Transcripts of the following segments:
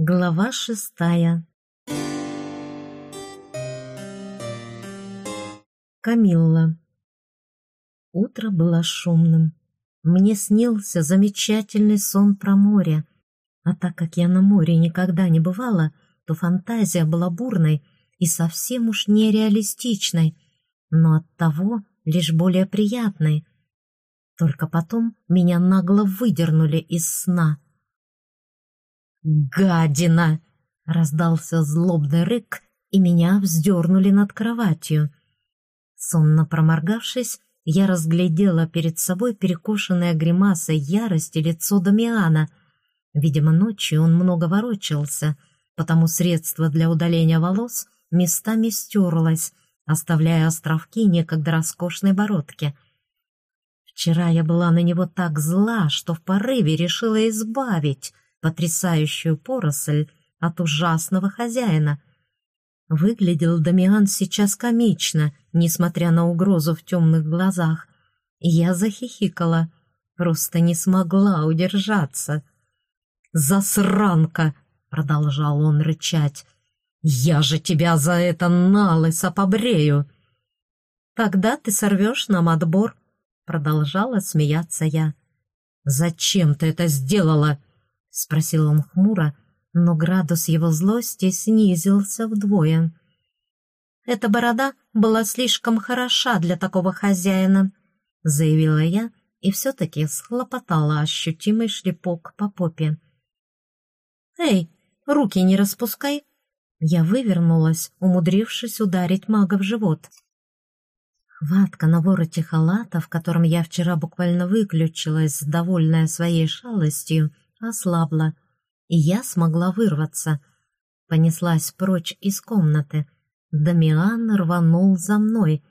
Глава шестая Камилла Утро было шумным. Мне снился замечательный сон про море. А так как я на море никогда не бывала, то фантазия была бурной и совсем уж нереалистичной, но оттого лишь более приятной. Только потом меня нагло выдернули из сна — «Гадина!» — раздался злобный рык, и меня вздернули над кроватью. Сонно проморгавшись, я разглядела перед собой перекошенное гримасой ярости лицо Дамиана. Видимо, ночью он много ворочался, потому средство для удаления волос местами стерлось, оставляя островки некогда роскошной бородки. Вчера я была на него так зла, что в порыве решила избавить — потрясающую поросль от ужасного хозяина. Выглядел Дамиан сейчас комично, несмотря на угрозу в темных глазах. Я захихикала, просто не смогла удержаться. «Засранка!» — продолжал он рычать. «Я же тебя за это налысо побрею!» «Тогда ты сорвешь нам отбор», — продолжала смеяться я. «Зачем ты это сделала?» — спросил он хмуро, но градус его злости снизился вдвое. «Эта борода была слишком хороша для такого хозяина», — заявила я и все-таки схлопотала ощутимый шлепок по попе. «Эй, руки не распускай!» Я вывернулась, умудрившись ударить мага в живот. Хватка на вороте халата, в котором я вчера буквально выключилась, довольная своей шалостью, — ослабла, и я смогла вырваться. Понеслась прочь из комнаты. Дамиан рванул за мной.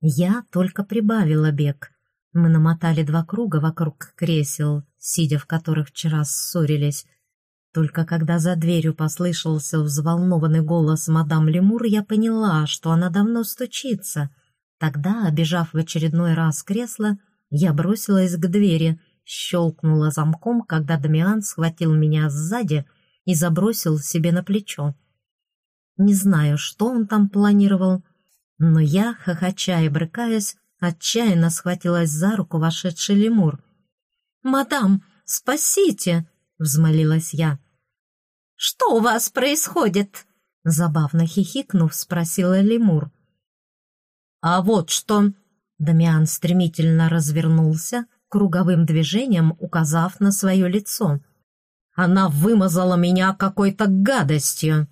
Я только прибавила бег. Мы намотали два круга вокруг кресел, сидя в которых вчера ссорились. Только когда за дверью послышался взволнованный голос мадам Лемур, я поняла, что она давно стучится. Тогда, обежав в очередной раз кресло, я бросилась к двери — щелкнула замком, когда Дамиан схватил меня сзади и забросил себе на плечо. Не знаю, что он там планировал, но я, хохоча и брыкаясь, отчаянно схватилась за руку вошедший лемур. «Мадам, спасите!» — взмолилась я. «Что у вас происходит?» — забавно хихикнув, спросила лемур. «А вот что!» Дамиан стремительно развернулся, круговым движением указав на свое лицо. «Она вымазала меня какой-то гадостью!»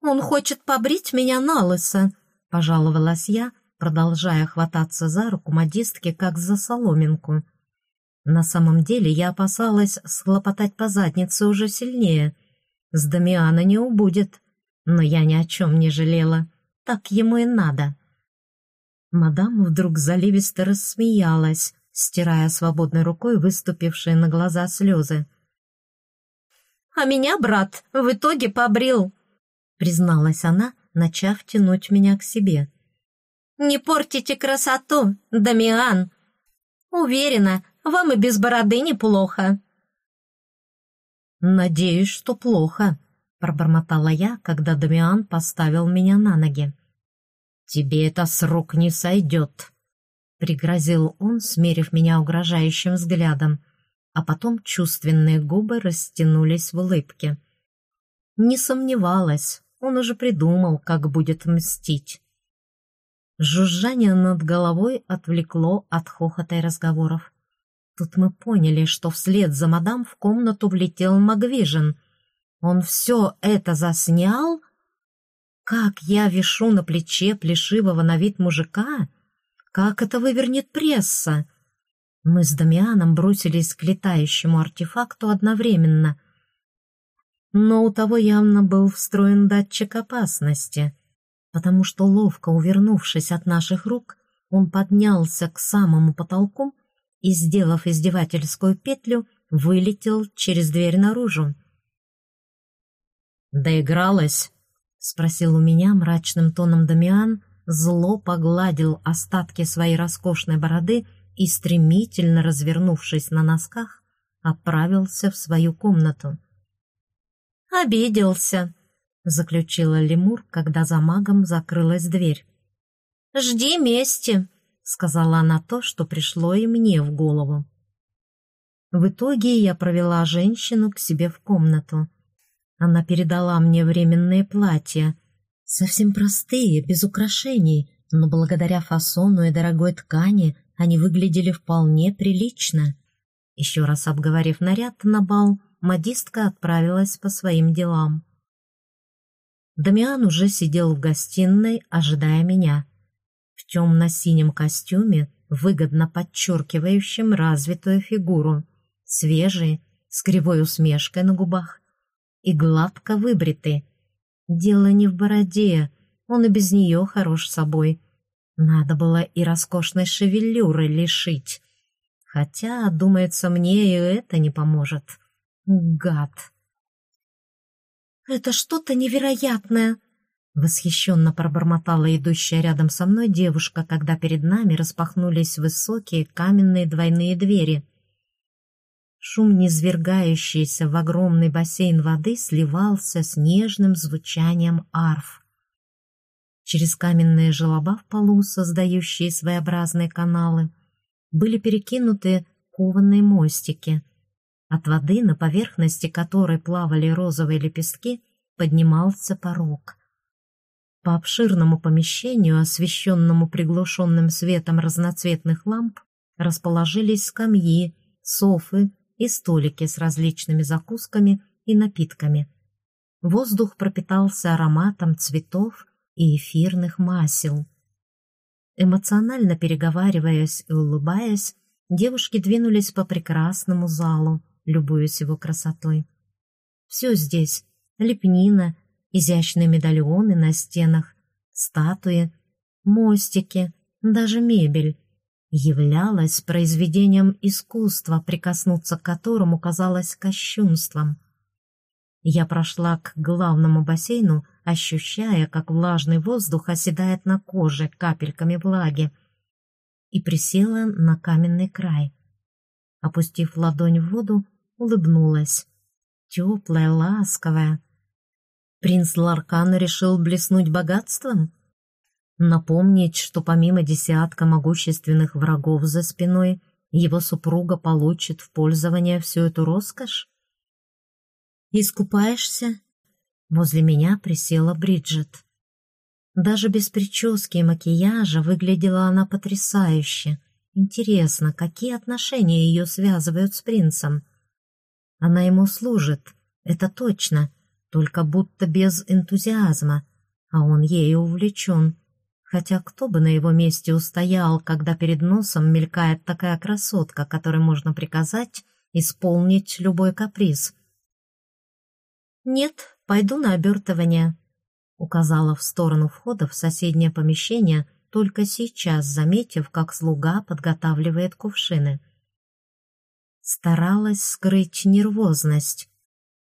«Он хочет побрить меня на лысо», — пожаловалась я, продолжая хвататься за руку модистки, как за соломинку. На самом деле я опасалась схлопотать по заднице уже сильнее. С Дамиана не убудет, но я ни о чем не жалела. Так ему и надо. Мадам вдруг заливисто рассмеялась, стирая свободной рукой выступившие на глаза слезы. «А меня брат в итоге побрил», — призналась она, начав тянуть меня к себе. «Не портите красоту, Дамиан! Уверена, вам и без бороды неплохо». «Надеюсь, что плохо», — пробормотала я, когда Дамиан поставил меня на ноги. «Тебе это с рук не сойдет», Пригрозил он, смерив меня угрожающим взглядом, а потом чувственные губы растянулись в улыбке. Не сомневалась, он уже придумал, как будет мстить. Жужжание над головой отвлекло от хохота и разговоров. Тут мы поняли, что вслед за мадам в комнату влетел Магвижин. Он все это заснял? Как я вишу на плече плешивого на вид мужика — как это вывернет пресса? Мы с Дамианом бросились к летающему артефакту одновременно. Но у того явно был встроен датчик опасности, потому что, ловко увернувшись от наших рук, он поднялся к самому потолку и, сделав издевательскую петлю, вылетел через дверь наружу. «Доигралась?» — спросил у меня мрачным тоном Дамиан, зло погладил остатки своей роскошной бороды и, стремительно развернувшись на носках, отправился в свою комнату. «Обиделся», — заключила лемур, когда за магом закрылась дверь. «Жди мести», — сказала она то, что пришло и мне в голову. В итоге я провела женщину к себе в комнату. Она передала мне временные платья, совсем простые, без украшений, но благодаря фасону и дорогой ткани они выглядели вполне прилично. Еще раз обговорив наряд на бал, модистка отправилась по своим делам. Дамиан уже сидел в гостиной, ожидая меня. В темно-синем костюме, выгодно подчеркивающем развитую фигуру, свежий, с кривой усмешкой на губах и гладко выбритый. Дело не в бороде, он и без нее хорош собой. Надо было и роскошной шевелюры лишить. Хотя, думается, мне и это не поможет. Гад! «Это что-то невероятное!» Восхищенно пробормотала идущая рядом со мной девушка, когда перед нами распахнулись высокие каменные двойные двери. Шум, низвергающийся в огромный бассейн воды, сливался с нежным звучанием арф. Через каменные желоба в полу, создающие своеобразные каналы, были перекинуты кованые мостики — от воды, на поверхности которой плавали розовые лепестки, поднимался порог. По обширному помещению, освещенному приглушенным светом разноцветных ламп, расположились скамьи, софы и столики с различными закусками и напитками. Воздух пропитался ароматом цветов и эфирных масел. Эмоционально переговариваясь и улыбаясь, девушки двинулись по прекрасному залу, любуясь его красотой. Все здесь — лепнина, изящные медальоны на стенах, статуи, мостики, даже мебель — являлась произведением искусства, прикоснуться к которому казалось кощунством. Я прошла к главному бассейну, ощущая, как влажный воздух оседает на коже капельками влаги, и присела на каменный край. Опустив ладонь в воду, улыбнулась. Теплая, ласковая. Принц Ларкан решил блеснуть богатством? Напомнить, что помимо десятка могущественных врагов за спиной, его супруга получит в пользование всю эту роскошь? «Искупаешься?» Возле меня присела Бриджит. Даже без прически и макияжа выглядела она потрясающе. Интересно, какие отношения ее связывают с принцем? Она ему служит, это точно, только будто без энтузиазма, а он ею увлечен. Хотя кто бы на его месте устоял, когда перед носом мелькает такая красотка, которой можно приказать исполнить любой каприз? «Нет, пойду на обертывание», — указала в сторону входа в соседнее помещение, только сейчас заметив, как слуга подготавливает кувшины старалась скрыть нервозность.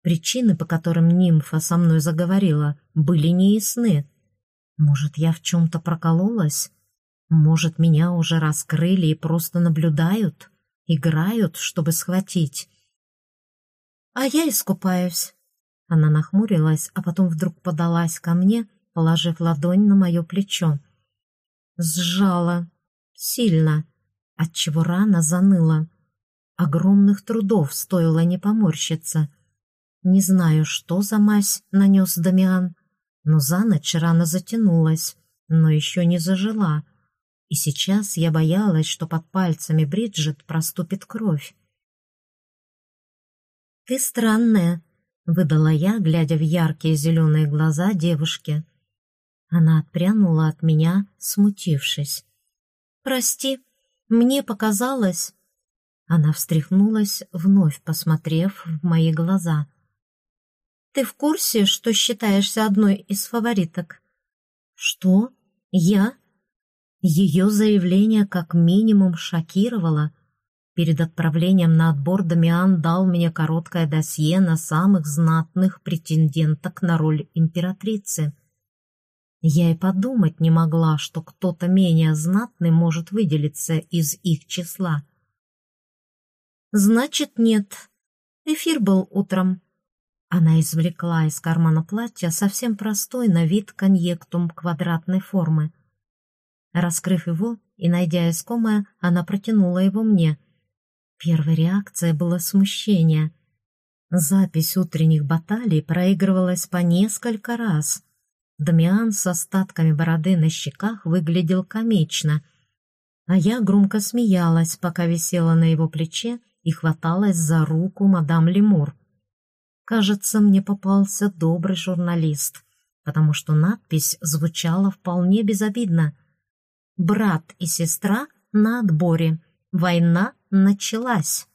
Причины, по которым нимфа со мной заговорила, были неясны. Может, я в чем-то прокололась? Может, меня уже раскрыли и просто наблюдают, играют, чтобы схватить? А я искупаюсь. Она нахмурилась, а потом вдруг подалась ко мне, положив ладонь на мое плечо. Сжала. Сильно, отчего рана заныла. Огромных трудов стоило не поморщиться. Не знаю, что за мазь нанес Дамиан, но за ночь рана затянулась, но еще не зажила. И сейчас я боялась, что под пальцами Бриджит проступит кровь. «Ты странная», — выдала я, глядя в яркие зеленые глаза девушки. Она отпрянула от меня, смутившись. «Прости, мне показалось...» Она встряхнулась, вновь посмотрев в мои глаза. «Ты в курсе, что считаешься одной из фавориток?» «Что? Я?» Ее заявление как минимум шокировало. Перед отправлением на отбор Дамиан дал мне короткое досье на самых знатных претенденток на роль императрицы. Я и подумать не могла, что кто-то менее знатный может выделиться из их числа. «Значит, нет. Эфир был утром». Она извлекла из кармана платья совсем простой на вид конъектум квадратной формы. Раскрыв его и найдя искомое, она протянула его мне. Первой реакцией было смущение. Запись утренних баталий проигрывалась по несколько раз. Дамиан с остатками бороды на щеках выглядел комично, а я громко смеялась, пока висела на его плече и хваталась за руку мадам Лемур. Кажется, мне попался добрый журналист, потому что надпись звучала вполне безобидно. «Брат и сестра на отборе. Война началась».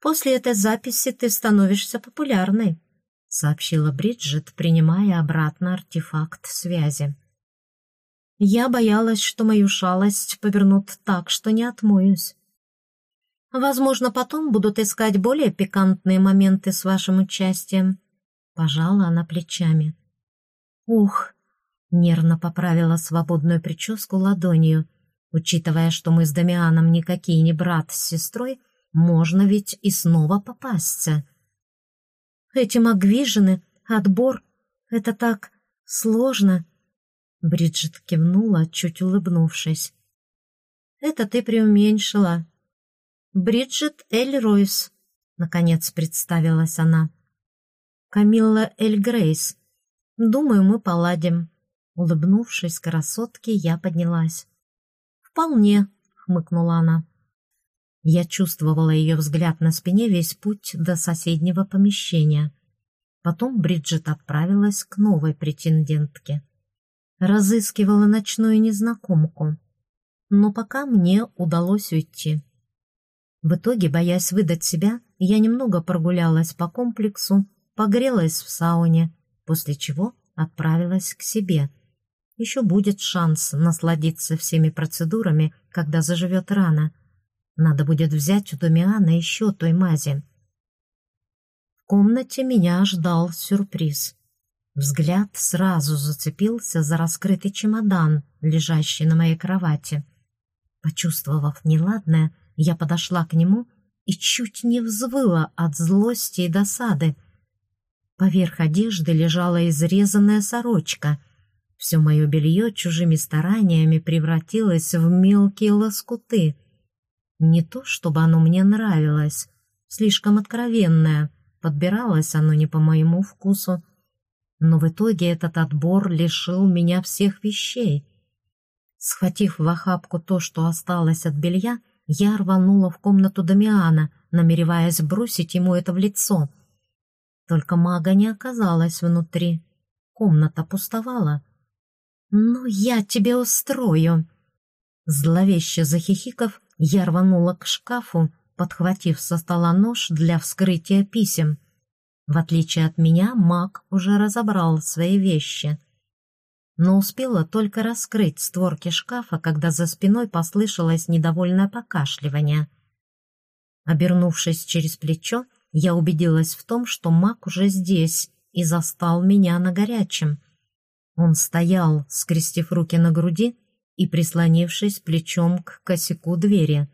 «После этой записи ты становишься популярной», — сообщила Бриджит, принимая обратно артефакт связи. «Я боялась, что мою шалость повернут так, что не отмоюсь. Возможно, потом будут искать более пикантные моменты с вашим участием». Пожала она плечами. «Ух!» — нервно поправила свободную прическу ладонью. Учитывая, что мы с Дамианом никакие не брат с сестрой, можно ведь и снова попасться. Эти магвижины, отбор — это так сложно. Бриджит кивнула, чуть улыбнувшись. «Это ты преуменьшила», Бриджит Эль Ройс», — наконец представилась она. «Камилла Эль Грейс. Думаю, мы поладим». Улыбнувшись красотке, я поднялась. «Вполне», — хмыкнула она. Я чувствовала ее взгляд на спине весь путь до соседнего помещения. Потом Бриджит отправилась к новой претендентке. Разыскивала ночную незнакомку. Но пока мне удалось уйти. В итоге, боясь выдать себя, я немного прогулялась по комплексу, погрелась в сауне, после чего отправилась к себе. Еще будет шанс насладиться всеми процедурами, когда заживет рана. Надо будет взять у Домиана еще той мази. В комнате меня ждал сюрприз. Взгляд сразу зацепился за раскрытый чемодан, лежащий на моей кровати. Почувствовав неладное, я подошла к нему и чуть не взвыла от злости и досады. Поверх одежды лежала изрезанная сорочка. Все мое белье чужими стараниями превратилось в мелкие лоскуты. Не то, чтобы оно мне нравилось, слишком откровенное, подбиралось оно не по моему вкусу. Но в итоге этот отбор лишил меня всех вещей. Схватив в охапку то, что осталось от белья, я рванула в комнату Дамиана, намереваясь бросить ему это в лицо. Только мага не оказалась внутри. Комната пустовала. «Ну, я тебе устрою!» Зловеще захихиков, я рванула к шкафу, подхватив со стола нож для вскрытия писем. В отличие от меня, маг уже разобрал свои вещи — но успела только раскрыть створки шкафа, когда за спиной послышалось недовольное покашливание. Обернувшись через плечо, я убедилась в том, что маг уже здесь и застал меня на горячем. Он стоял, скрестив руки на груди и прислонившись плечом к косяку двери.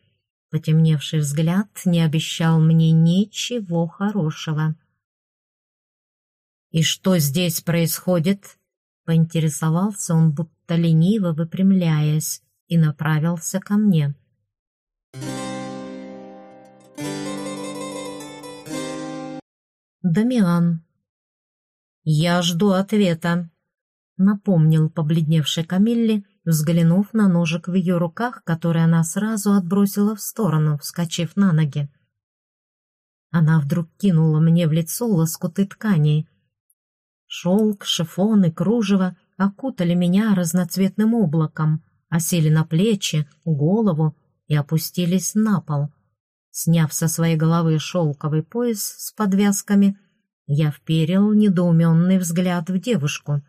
Потемневший взгляд не обещал мне ничего хорошего. «И что здесь происходит?» Поинтересовался он, будто лениво выпрямляясь, и направился ко мне. Дамиан. «Я жду ответа», — напомнил побледневшей Камилле, взглянув на ножик в ее руках, который она сразу отбросила в сторону, вскочив на ноги. Она вдруг кинула мне в лицо лоскуты ткани, Шелк, шифон и кружево окутали меня разноцветным облаком, осели на плечи, голову и опустились на пол. Сняв со своей головы шелковый пояс с подвязками, я вперил недоуменный взгляд в девушку.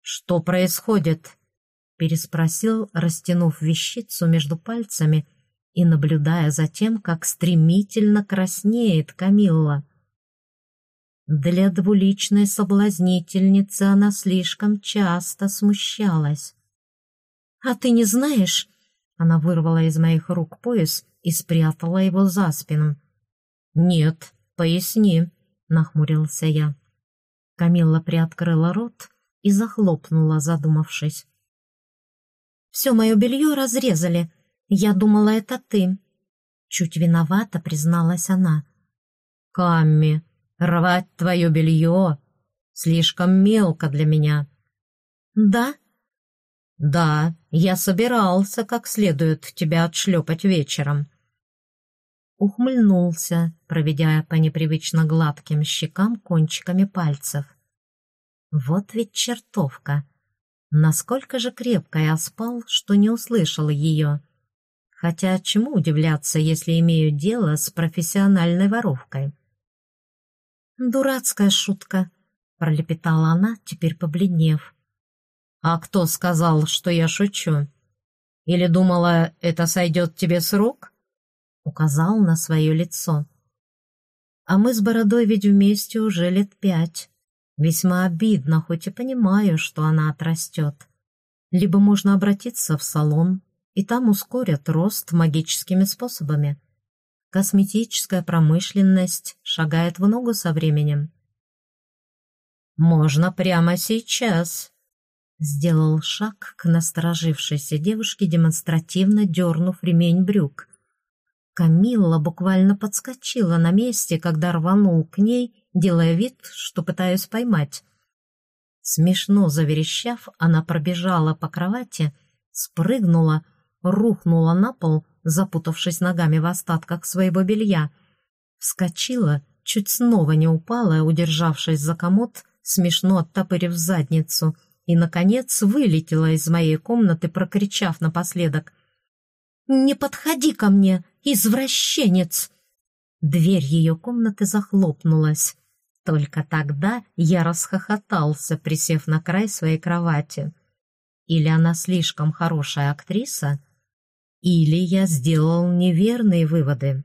«Что происходит?» — переспросил, растянув вещицу между пальцами и наблюдая за тем, как стремительно краснеет Камилла. Для двуличной соблазнительницы она слишком часто смущалась. «А ты не знаешь?» Она вырвала из моих рук пояс и спрятала его за спину. «Нет, поясни», — нахмурился я. Камилла приоткрыла рот и захлопнула, задумавшись. «Все мое белье разрезали. Я думала, это ты». Чуть виновата, призналась она. «Камми, рвать твое белье слишком мелко для меня». «Да?» «Да, я собирался как следует тебя отшлепать вечером». Ухмыльнулся, проведя по непривычно гладким щекам кончиками пальцев. Вот ведь чертовка! Насколько же крепко я спал, что не услышал ее. Хотя чему удивляться, если имею дело с профессиональной воровкой? «Дурацкая шутка», — пролепетала она, теперь побледнев. «А кто сказал, что я шучу? Или думала, это сойдет тебе с рук?» Указал на свое лицо. «А мы с Бородой ведь вместе уже лет пять. Весьма обидно, хоть и понимаю, что она отрастет. Либо можно обратиться в салон, и там ускорят рост магическими способами. Косметическая промышленность шагает в ногу со временем. «Можно прямо сейчас», — сделал шаг к насторожившейся девушке, демонстративно дернув ремень брюк. Камилла буквально подскочила на месте, когда рванул к ней, делая вид, что пытаюсь поймать. Смешно заверещав, она пробежала по кровати, спрыгнула, рухнула на пол, запутавшись ногами в остатках своего белья, вскочила, чуть снова не упала, удержавшись за комод, смешно оттопырив задницу, и, наконец, вылетела из моей комнаты, прокричав напоследок «Не подходи ко мне, извращенец!» Дверь ее комнаты захлопнулась. Только тогда я расхохотался, присев на край своей кровати. Или она слишком хорошая актриса, или я сделал неверные выводы.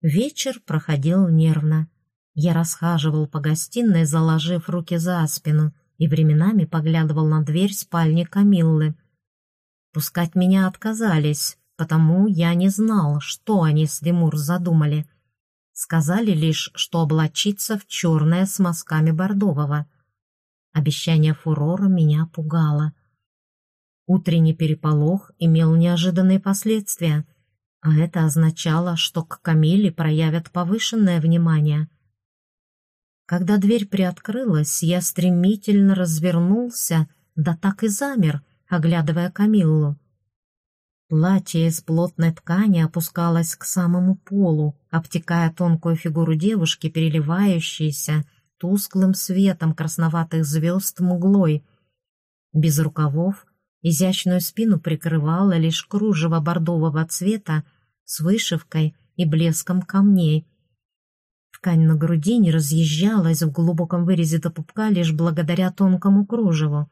Вечер проходил нервно. Я расхаживал по гостиной, заложив руки за спину, и временами поглядывал на дверь спальни Камиллы. Пускать меня отказались, потому я не знал, что они с Лемур задумали. Сказали лишь, что облачиться в черное с мазками бордового. Обещание фурора меня пугало. Утренний переполох имел неожиданные последствия, а это означало, что к Камиле проявят повышенное внимание. Когда дверь приоткрылась, я стремительно развернулся, да так и замер, оглядывая Камиллу. Платье из плотной ткани опускалось к самому полу, обтекая тонкую фигуру девушки, переливающейся тусклым светом красноватых звезд муглой. Без рукавов изящную спину прикрывало лишь кружево бордового цвета с вышивкой и блеском камней. Ткань на груди не разъезжалась в глубоком вырезе до пупка лишь благодаря тонкому кружеву.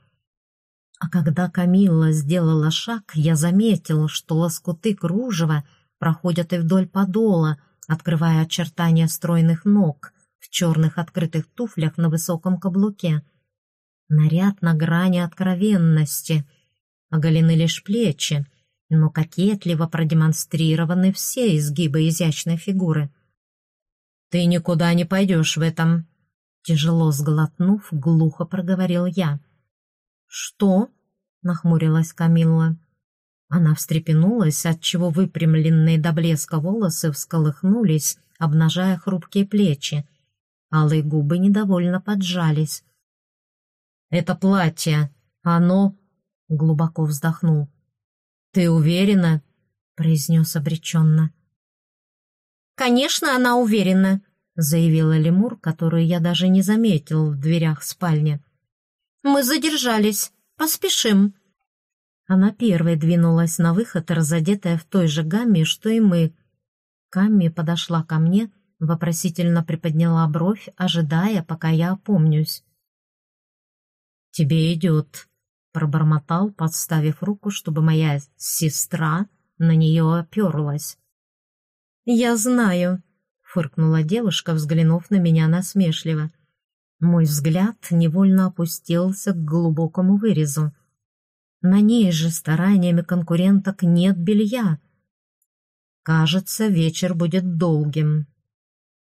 А когда Камилла сделала шаг, я заметил, что лоскуты кружева проходят и вдоль подола, открывая очертания стройных ног в черных открытых туфлях на высоком каблуке. Наряд на грани откровенности. Оголены лишь плечи, но кокетливо продемонстрированы все изгибы изящной фигуры. «Ты никуда не пойдешь в этом», — тяжело сглотнув, глухо проговорил я. «Что?» — нахмурилась Камилла. Она встрепенулась, отчего выпрямленные до блеска волосы всколыхнулись, обнажая хрупкие плечи. Алые губы недовольно поджались. «Это платье. Оно...» — глубоко вздохнул. «Ты уверена?» — произнес обреченно. «Конечно, она уверена», — заявила лемур, которую я даже не заметил в дверях спальни. «Мы задержались. Поспешим». Она первой двинулась на выход, разодетая в той же гамме, что и мы. Камми подошла ко мне, вопросительно приподняла бровь, ожидая, пока я опомнюсь. «Тебе идет», — пробормотал, подставив руку, чтобы моя сестра на нее оперлась. «Я знаю», — фыркнула девушка, взглянув на меня насмешливо. Мой взгляд невольно опустился к глубокому вырезу. На ней же стараниями конкуренток нет белья. Кажется, вечер будет долгим.